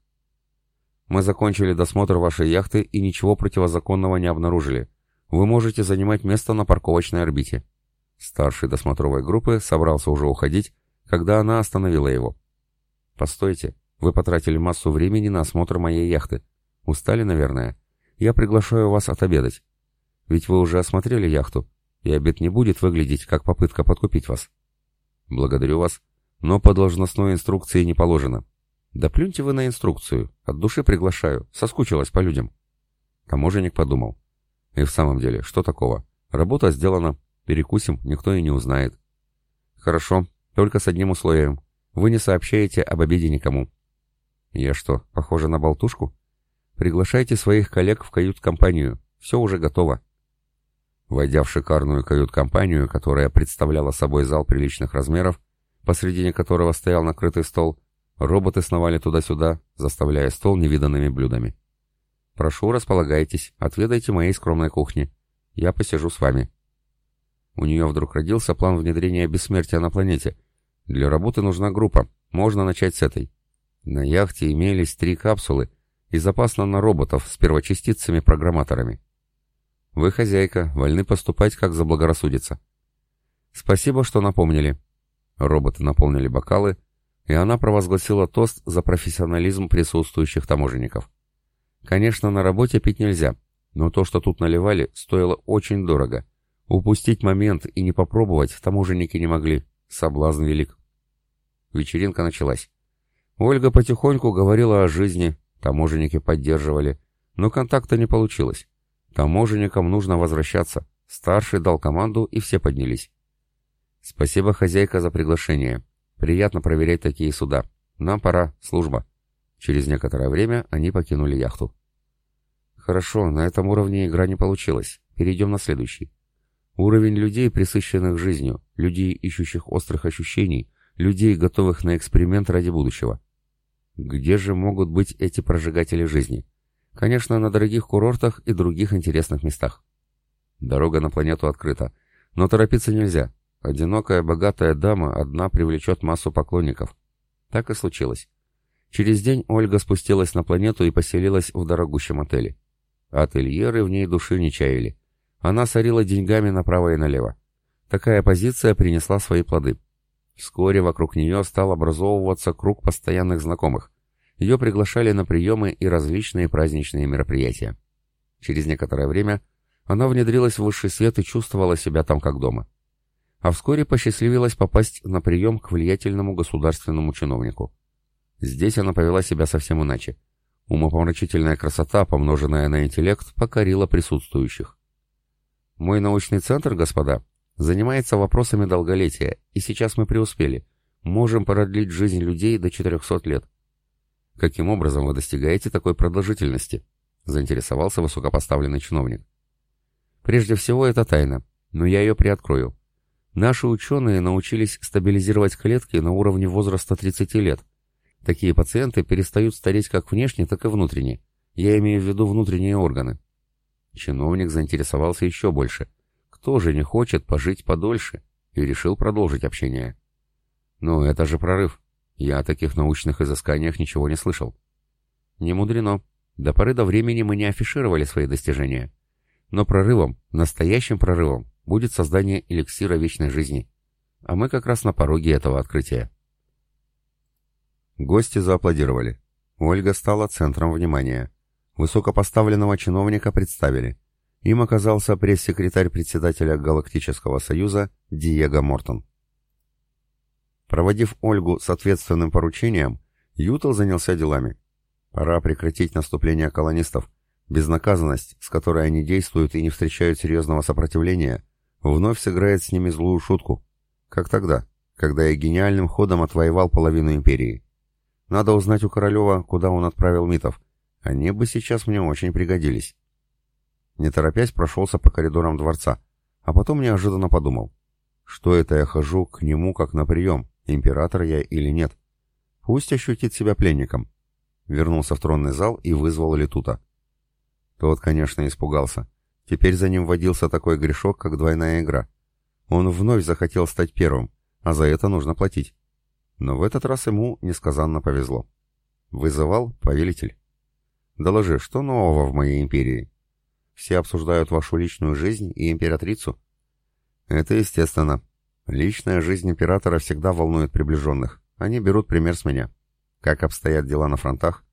Мы закончили досмотр вашей яхты и ничего противозаконного не обнаружили. Вы можете занимать место на парковочной орбите. Старший досмотровой группы собрался уже уходить, когда она остановила его. «Постойте, вы потратили массу времени на осмотр моей яхты. Устали, наверное? Я приглашаю вас отобедать. Ведь вы уже осмотрели яхту, и обед не будет выглядеть как попытка подкупить вас». «Благодарю вас, но по должностной инструкции не положено. Да плюньте вы на инструкцию. От души приглашаю. Соскучилась по людям. Таможенник подумал. И в самом деле, что такого? Работа сделана. Перекусим, никто и не узнает. Хорошо, только с одним условием. Вы не сообщаете об обеде никому. Я что, похожа на болтушку? Приглашайте своих коллег в кают-компанию. Все уже готово. Войдя в шикарную кают-компанию, которая представляла собой зал приличных размеров, посредине которого стоял накрытый стол, Роботы сновали туда-сюда, заставляя стол невиданными блюдами. «Прошу, располагайтесь, отведайте моей скромной кухни. Я посижу с вами». У нее вдруг родился план внедрения бессмертия на планете. Для работы нужна группа, можно начать с этой. На яхте имелись три капсулы и запас нанороботов с первочастицами-программаторами. Вы, хозяйка, вольны поступать, как заблагорассудится. Спасибо, что напомнили. Роботы наполнили бокалы, и она провозгласила тост за профессионализм присутствующих таможенников. Конечно, на работе пить нельзя, но то, что тут наливали, стоило очень дорого. Упустить момент и не попробовать таможенники не могли. Соблазн велик. Вечеринка началась. Ольга потихоньку говорила о жизни, таможенники поддерживали, но контакта не получилось. Таможенникам нужно возвращаться. Старший дал команду, и все поднялись. «Спасибо, хозяйка, за приглашение. Приятно проверять такие суда. Нам пора, служба. Через некоторое время они покинули яхту. Хорошо, на этом уровне игра не получилась. Перейдем на следующий. Уровень людей, присыщенных жизнью, людей, ищущих острых ощущений, людей, готовых на эксперимент ради будущего. Где же могут быть эти прожигатели жизни? Конечно, на дорогих курортах и других интересных местах. Дорога на планету открыта, но торопиться нельзя. Одинокая богатая дама одна привлечет массу поклонников. Так и случилось. Через день Ольга спустилась на планету и поселилась в дорогущем отеле. Ательеры в ней души не чаяли. Она сорила деньгами направо и налево. Такая позиция принесла свои плоды. Вскоре вокруг нее стал образовываться круг постоянных знакомых. Ее приглашали на приемы и различные праздничные мероприятия. Через некоторое время она внедрилась в высший свет и чувствовала себя там как дома а вскоре посчастливилось попасть на прием к влиятельному государственному чиновнику. Здесь она повела себя совсем иначе. Умопомрачительная красота, помноженная на интеллект, покорила присутствующих. «Мой научный центр, господа, занимается вопросами долголетия, и сейчас мы преуспели. Можем продлить жизнь людей до 400 лет». «Каким образом вы достигаете такой продолжительности?» — заинтересовался высокопоставленный чиновник. «Прежде всего, это тайна, но я ее приоткрою. Наши ученые научились стабилизировать клетки на уровне возраста 30 лет. Такие пациенты перестают стареть как внешне, так и внутренне. Я имею в виду внутренние органы. Чиновник заинтересовался еще больше. Кто же не хочет пожить подольше? И решил продолжить общение. Но это же прорыв. Я о таких научных изысканиях ничего не слышал. Не мудрено. До поры до времени мы не афишировали свои достижения. Но прорывом, настоящим прорывом, будет создание эликсира вечной жизни. А мы как раз на пороге этого открытия. Гости зааплодировали. Ольга стала центром внимания. Высокопоставленного чиновника представили. Им оказался пресс-секретарь председателя Галактического союза Диего Мортон. Проводив Ольгу с ответственным поручением, Ютл занялся делами. Пора прекратить наступление колонистов. Безнаказанность, с которой они действуют и не встречают серьезного сопротивления, вновь сыграет с ними злую шутку, как тогда, когда я гениальным ходом отвоевал половину империи. Надо узнать у Королева, куда он отправил митов. Они бы сейчас мне очень пригодились. Не торопясь прошелся по коридорам дворца, а потом неожиданно подумал. Что это я хожу к нему как на прием, император я или нет? Пусть ощутит себя пленником. Вернулся в тронный зал и вызвал Летута. Тот, конечно, испугался. Теперь за ним водился такой грешок, как двойная игра. Он вновь захотел стать первым, а за это нужно платить. Но в этот раз ему несказанно повезло. Вызывал повелитель. «Доложи, что нового в моей империи?» «Все обсуждают вашу личную жизнь и императрицу?» «Это естественно. Личная жизнь императора всегда волнует приближенных. Они берут пример с меня. Как обстоят дела на фронтах?»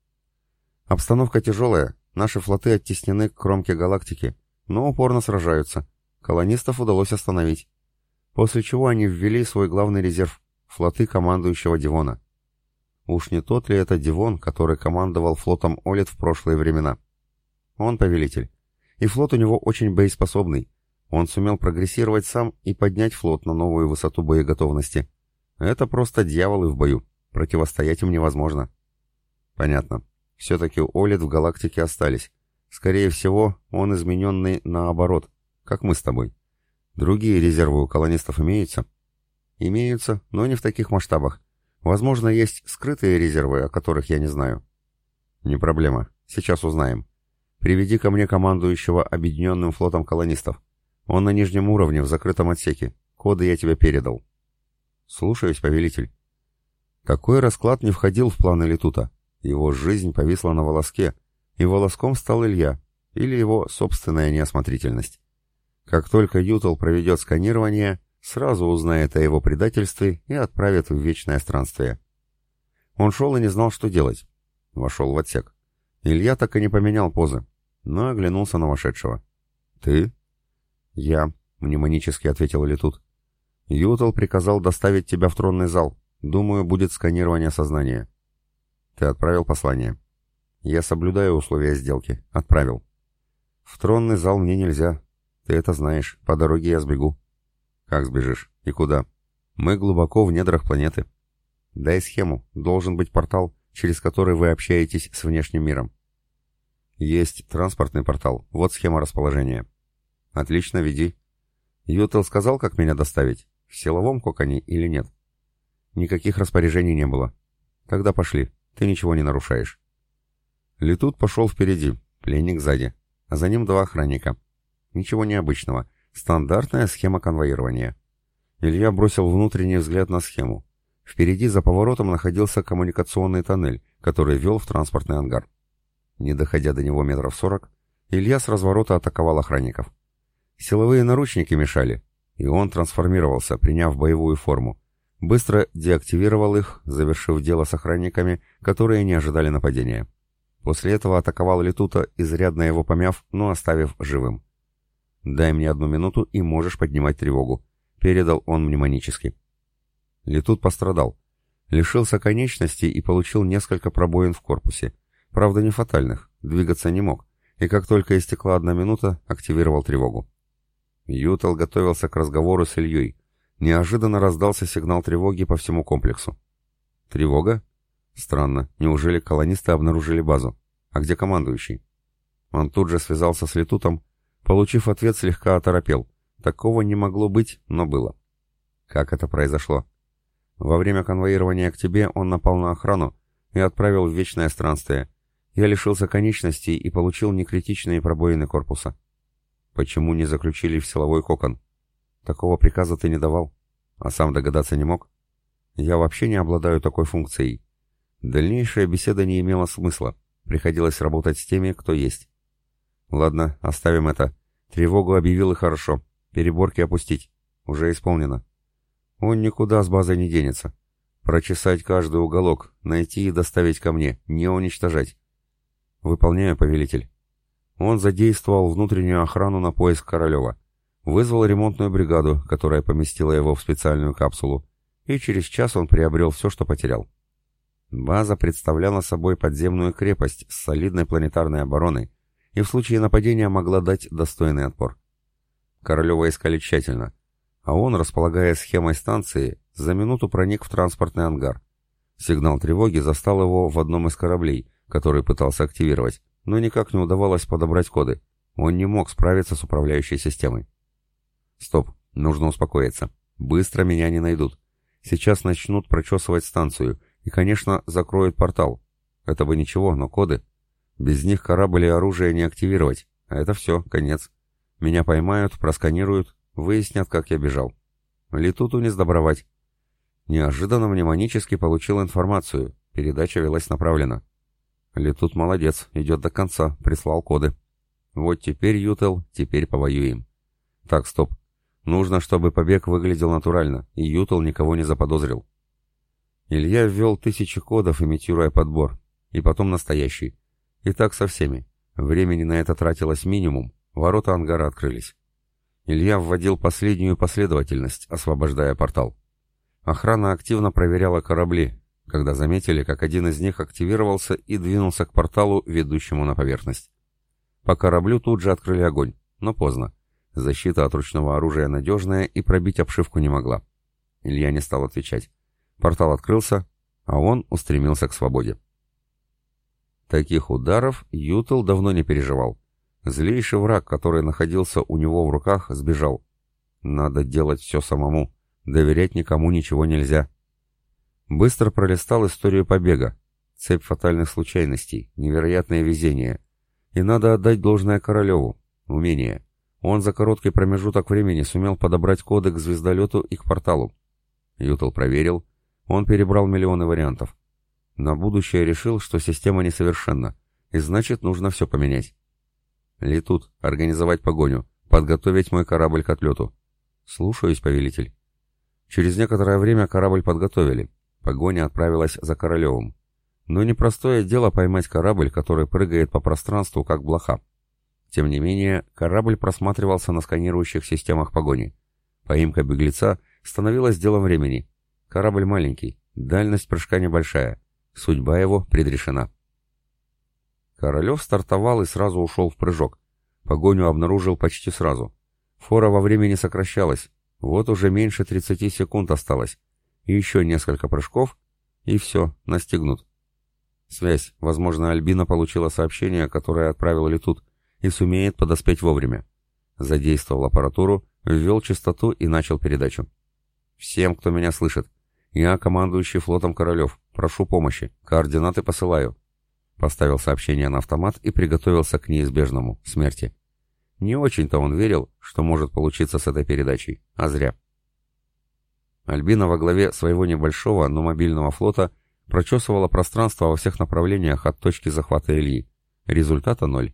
«Обстановка тяжелая. Наши флоты оттеснены к кромке галактики, но упорно сражаются. Колонистов удалось остановить. После чего они ввели свой главный резерв — флоты командующего Дивона. Уж не тот ли это Дивон, который командовал флотом Олит в прошлые времена? Он повелитель. И флот у него очень боеспособный. Он сумел прогрессировать сам и поднять флот на новую высоту боеготовности. Это просто дьяволы в бою. Противостоять им невозможно. Понятно. Все-таки Олит в галактике остались. Скорее всего, он измененный наоборот, как мы с тобой. Другие резервы у колонистов имеются? Имеются, но не в таких масштабах. Возможно, есть скрытые резервы, о которых я не знаю. Не проблема. Сейчас узнаем. Приведи ко мне командующего объединенным флотом колонистов. Он на нижнем уровне, в закрытом отсеке. Коды я тебе передал. Слушаюсь, повелитель. Какой расклад не входил в планы Летута? Его жизнь повисла на волоске, и волоском стал Илья, или его собственная неосмотрительность. Как только Ютл проведет сканирование, сразу узнает о его предательстве и отправит в вечное странствие. Он шел и не знал, что делать. Вошел в отсек. Илья так и не поменял позы, но оглянулся на вошедшего. «Ты?» «Я», — мнемонически ответил Летут. «Ютл приказал доставить тебя в тронный зал. Думаю, будет сканирование сознания». «Ты отправил послание?» «Я соблюдаю условия сделки. Отправил». «В тронный зал мне нельзя. Ты это знаешь. По дороге я сбегу. Как сбежишь? И куда? Мы глубоко в недрах планеты. Дай схему. Должен быть портал, через который вы общаетесь с внешним миром. Есть транспортный портал. Вот схема расположения. Отлично, веди. Ютел сказал, как меня доставить? В силовом коконе или нет? Никаких распоряжений не было. Тогда пошли. Ты ничего не нарушаешь. Летут пошел впереди, пленник сзади, а за ним два охранника — Ничего необычного. Стандартная схема конвоирования. Илья бросил внутренний взгляд на схему. Впереди за поворотом находился коммуникационный тоннель, который вел в транспортный ангар. Не доходя до него метров сорок, Илья с разворота атаковал охранников. Силовые наручники мешали, и он трансформировался, приняв боевую форму. Быстро деактивировал их, завершив дело с охранниками, которые не ожидали нападения. После этого атаковал Летута, изрядно его помяв, но оставив живым. «Дай мне одну минуту, и можешь поднимать тревогу», — передал он мнемонически. Летут пострадал. Лишился конечности и получил несколько пробоин в корпусе. Правда, не фатальных, двигаться не мог, и как только истекла одна минута, активировал тревогу. Ютал готовился к разговору с Ильей. Неожиданно раздался сигнал тревоги по всему комплексу. «Тревога? Странно. Неужели колонисты обнаружили базу? А где командующий?» Он тут же связался с Летутом Получив ответ, слегка оторопел. Такого не могло быть, но было. Как это произошло? Во время конвоирования к тебе он напал на охрану и отправил в вечное странствие. Я лишился конечностей и получил некритичные пробоины корпуса. Почему не заключили в силовой кокон? Такого приказа ты не давал, а сам догадаться не мог? Я вообще не обладаю такой функцией. Дальнейшая беседа не имела смысла. Приходилось работать с теми, кто есть. Ладно, оставим это. Тревогу объявил и хорошо. Переборки опустить. Уже исполнено. Он никуда с базой не денется. Прочесать каждый уголок, найти и доставить ко мне, не уничтожать. Выполняю, повелитель. Он задействовал внутреннюю охрану на поиск Королева. Вызвал ремонтную бригаду, которая поместила его в специальную капсулу, и через час он приобрел все, что потерял. База представляла собой подземную крепость с солидной планетарной обороной, и в случае нападения могла дать достойный отпор. Королева искали тщательно, а он, располагая схемой станции, за минуту проник в транспортный ангар. Сигнал тревоги застал его в одном из кораблей, который пытался активировать, но никак не удавалось подобрать коды. Он не мог справиться с управляющей системой. Стоп, нужно успокоиться. Быстро меня не найдут. Сейчас начнут прочесывать станцию и, конечно, закроют портал. Это бы ничего, но коды. Без них корабль и оружие не активировать. А это все, конец. Меня поймают, просканируют, выяснят, как я бежал. Летуту не сдобровать. Неожиданно мнемонически получил информацию. Передача велась направленно. Летут молодец, идет до конца, прислал коды. Вот теперь, Ютел, теперь повоюем. Так, стоп. Нужно, чтобы побег выглядел натурально, и Ютел никого не заподозрил. Илья ввел тысячи кодов, имитируя подбор, и потом настоящий. И так со всеми. Времени на это тратилось минимум, ворота ангара открылись. Илья вводил последнюю последовательность, освобождая портал. Охрана активно проверяла корабли, когда заметили, как один из них активировался и двинулся к порталу, ведущему на поверхность. По кораблю тут же открыли огонь, но поздно. Защита от ручного оружия надежная и пробить обшивку не могла. Илья не стал отвечать. Портал открылся, а он устремился к свободе. Таких ударов Ютел давно не переживал. Злейший враг, который находился у него в руках, сбежал. Надо делать все самому. Доверять никому ничего нельзя. Быстро пролистал историю побега. Цепь фатальных случайностей, невероятное везение. И надо отдать должное Королеву. Умение. Он за короткий промежуток времени сумел подобрать коды к звездолету и к порталу. Ютл проверил. Он перебрал миллионы вариантов. На будущее решил, что система несовершенна, и значит, нужно все поменять. Летут, организовать погоню, подготовить мой корабль к отлету. Слушаюсь, повелитель. Через некоторое время корабль подготовили. Погоня отправилась за Королевым. Но непростое дело поймать корабль, который прыгает по пространству, как блоха. Тем не менее, корабль просматривался на сканирующих системах погони. Поимка беглеца становилась делом времени. Корабль маленький, дальность прыжка небольшая. Судьба его предрешена. Королев стартовал и сразу ушел в прыжок. Погоню обнаружил почти сразу. Фора во времени сокращалась. Вот уже меньше 30 секунд осталось. И еще несколько прыжков, и все, настигнут. Связь. Возможно, Альбина получила сообщение, которое отправил Летут и сумеет подоспеть вовремя. Задействовал аппаратуру, ввел частоту и начал передачу. «Всем, кто меня слышит. Я командующий флотом Королев. Прошу помощи. Координаты посылаю». Поставил сообщение на автомат и приготовился к неизбежному — смерти. Не очень-то он верил, что может получиться с этой передачей, а зря. Альбина во главе своего небольшого, но мобильного флота прочесывала пространство во всех направлениях от точки захвата Ильи. Результата ноль.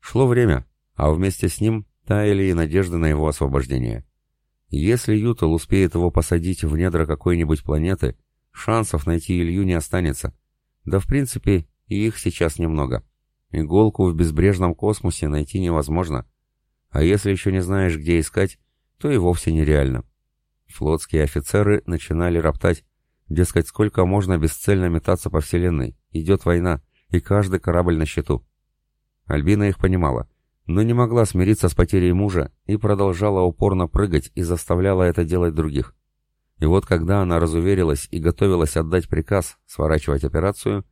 Шло время, а вместе с ним таяли и надежды на его освобождение. Если Ютал успеет его посадить в недра какой-нибудь планеты, шансов найти Илью не останется. Да в принципе, и их сейчас немного. Иголку в безбрежном космосе найти невозможно. А если еще не знаешь, где искать, то и вовсе нереально. Флотские офицеры начинали роптать. Дескать, сколько можно бесцельно метаться по Вселенной? Идет война, и каждый корабль на счету. Альбина их понимала, но не могла смириться с потерей мужа и продолжала упорно прыгать и заставляла это делать других. И вот когда она разуверилась и готовилась отдать приказ сворачивать операцию,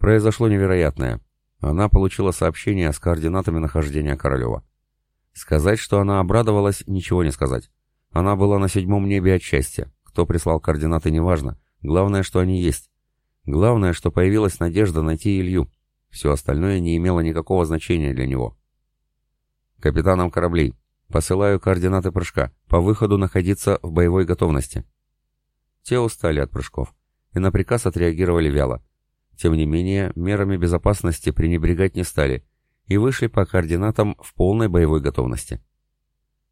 произошло невероятное. Она получила сообщение с координатами нахождения Королева. Сказать, что она обрадовалась, ничего не сказать. Она была на седьмом небе от счастья. Кто прислал координаты, неважно. Главное, что они есть. Главное, что появилась надежда найти Илью. Все остальное не имело никакого значения для него. Капитанам кораблей. Посылаю координаты прыжка. По выходу находиться в боевой готовности. Те устали от прыжков и на приказ отреагировали вяло. Тем не менее, мерами безопасности пренебрегать не стали и вышли по координатам в полной боевой готовности.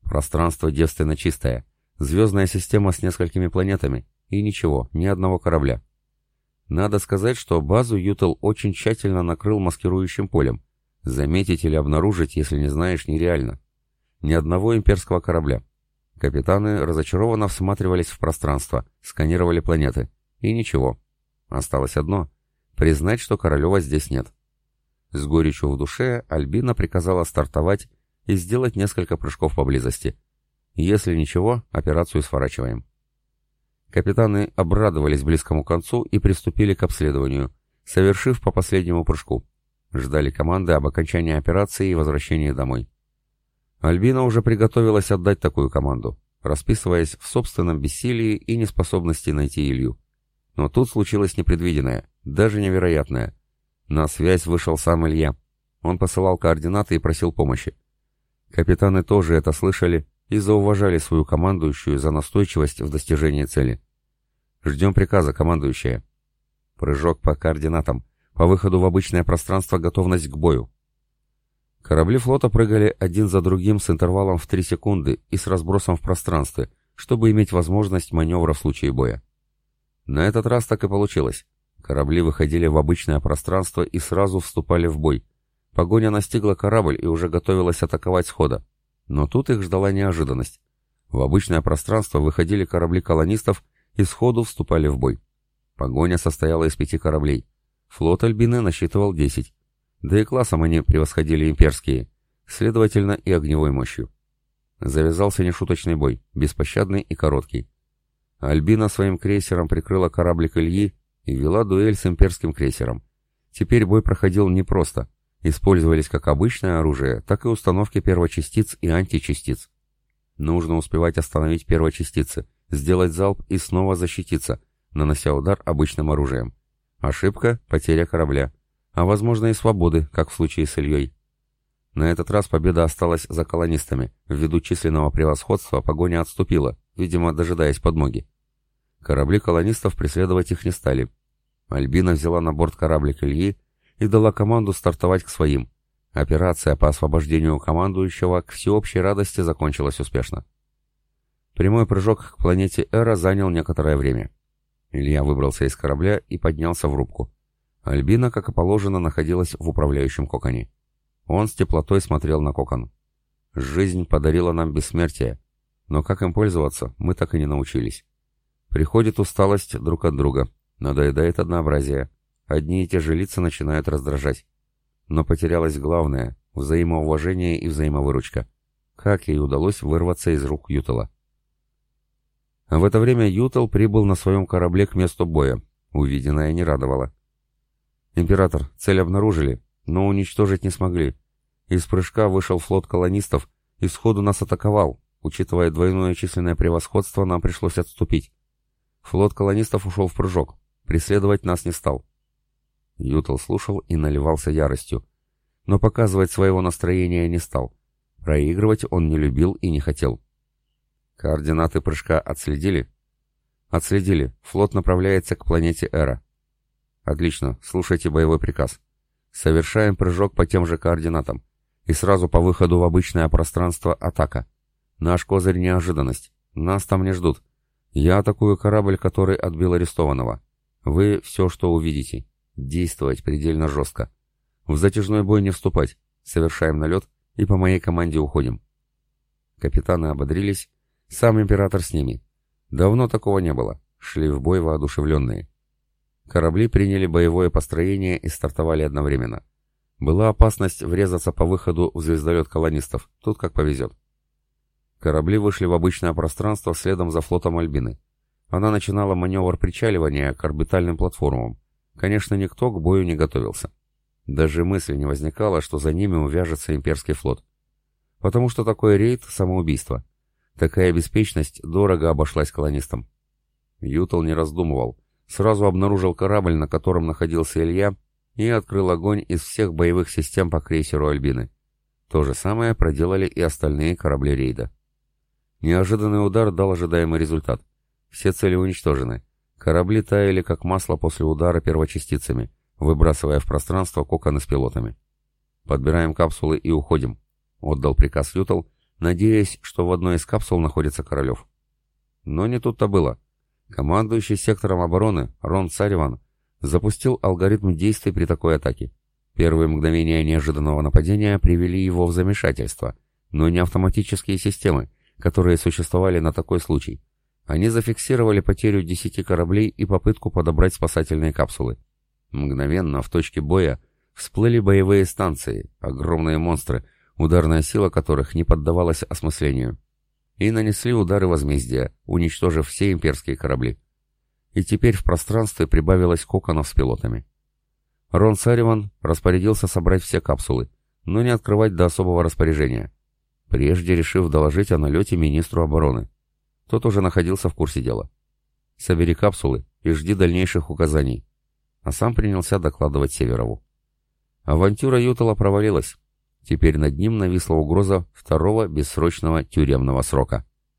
Пространство девственно чистое, звездная система с несколькими планетами и ничего, ни одного корабля. Надо сказать, что базу Ютел очень тщательно накрыл маскирующим полем. Заметить или обнаружить, если не знаешь, нереально. Ни одного имперского корабля. Капитаны разочарованно всматривались в пространство, сканировали планеты. И ничего. Осталось одно — признать, что Королева здесь нет. С горечью в душе Альбина приказала стартовать и сделать несколько прыжков поблизости. Если ничего, операцию сворачиваем. Капитаны обрадовались близкому концу и приступили к обследованию, совершив по последнему прыжку. ждали команды об окончании операции и возвращении домой. Альбина уже приготовилась отдать такую команду, расписываясь в собственном бессилии и неспособности найти Илью. Но тут случилось непредвиденное, даже невероятное. На связь вышел сам Илья. Он посылал координаты и просил помощи. Капитаны тоже это слышали и зауважали свою командующую за настойчивость в достижении цели. «Ждем приказа, командующая». Прыжок по координатам. По выходу в обычное пространство готовность к бою. Корабли флота прыгали один за другим с интервалом в 3 секунды и с разбросом в пространстве, чтобы иметь возможность маневра в случае боя. На этот раз так и получилось. Корабли выходили в обычное пространство и сразу вступали в бой. Погоня настигла корабль и уже готовилась атаковать схода. Но тут их ждала неожиданность. В обычное пространство выходили корабли колонистов и сходу вступали в бой. Погоня состояла из пяти кораблей. Флот Альбины насчитывал десять. Да и классом они превосходили имперские, следовательно и огневой мощью. Завязался нешуточный бой, беспощадный и короткий. Альбина своим крейсером прикрыла кораблик Ильи и вела дуэль с имперским крейсером. Теперь бой проходил непросто. Использовались как обычное оружие, так и установки первочастиц и античастиц. Нужно успевать остановить первочастицы, сделать залп и снова защититься, нанося удар обычным оружием. Ошибка – потеря корабля а возможно и свободы, как в случае с Ильей. На этот раз победа осталась за колонистами. Ввиду численного превосходства погоня отступила, видимо, дожидаясь подмоги. Корабли колонистов преследовать их не стали. Альбина взяла на борт кораблик Ильи и дала команду стартовать к своим. Операция по освобождению командующего к всеобщей радости закончилась успешно. Прямой прыжок к планете Эра занял некоторое время. Илья выбрался из корабля и поднялся в рубку. Альбина, как и положено, находилась в управляющем коконе. Он с теплотой смотрел на кокон. Жизнь подарила нам бессмертие, но как им пользоваться, мы так и не научились. Приходит усталость друг от друга, надоедает однообразие. Одни и те же лица начинают раздражать. Но потерялось главное — взаимоуважение и взаимовыручка. Как ей удалось вырваться из рук Ютела? А в это время Ютел прибыл на своем корабле к месту боя. Увиденное не радовало. «Император, цель обнаружили, но уничтожить не смогли. Из прыжка вышел флот колонистов и сходу нас атаковал. Учитывая двойное численное превосходство, нам пришлось отступить. Флот колонистов ушел в прыжок. Преследовать нас не стал». Ютл слушал и наливался яростью. Но показывать своего настроения не стал. Проигрывать он не любил и не хотел. «Координаты прыжка отследили?» «Отследили. Флот направляется к планете Эра». Отлично, слушайте боевой приказ. Совершаем прыжок по тем же координатам. И сразу по выходу в обычное пространство атака. Наш козырь неожиданность. Нас там не ждут. Я атакую корабль, который отбил арестованного. Вы все, что увидите. Действовать предельно жестко. В затяжной бой не вступать. Совершаем налет и по моей команде уходим. Капитаны ободрились. Сам император с ними. Давно такого не было. Шли в бой воодушевленные. Корабли приняли боевое построение и стартовали одновременно. Была опасность врезаться по выходу в звездолет колонистов, тут как повезет. Корабли вышли в обычное пространство следом за флотом Альбины. Она начинала маневр причаливания к орбитальным платформам. Конечно, никто к бою не готовился. Даже мысли не возникало, что за ними увяжется имперский флот. Потому что такой рейд — самоубийство. Такая беспечность дорого обошлась колонистам. Ютл не раздумывал — сразу обнаружил корабль, на котором находился Илья, и открыл огонь из всех боевых систем по крейсеру Альбины. То же самое проделали и остальные корабли рейда. Неожиданный удар дал ожидаемый результат. Все цели уничтожены. Корабли таяли как масло после удара первочастицами, выбрасывая в пространство коконы с пилотами. «Подбираем капсулы и уходим», — отдал приказ Лютал, надеясь, что в одной из капсул находится Королев. Но не тут-то было. Командующий сектором обороны Рон Цариван запустил алгоритм действий при такой атаке. Первые мгновения неожиданного нападения привели его в замешательство, но не автоматические системы, которые существовали на такой случай. Они зафиксировали потерю десяти кораблей и попытку подобрать спасательные капсулы. Мгновенно в точке боя всплыли боевые станции, огромные монстры, ударная сила которых не поддавалась осмыслению и нанесли удары возмездия, уничтожив все имперские корабли. И теперь в пространстве прибавилось коконов с пилотами. Рон Сариван распорядился собрать все капсулы, но не открывать до особого распоряжения, прежде решив доложить о налете министру обороны. Тот уже находился в курсе дела. «Собери капсулы и жди дальнейших указаний», а сам принялся докладывать Северову. Авантюра Ютала провалилась. Теперь над ним нависла угроза второго бессрочного тюремного срока.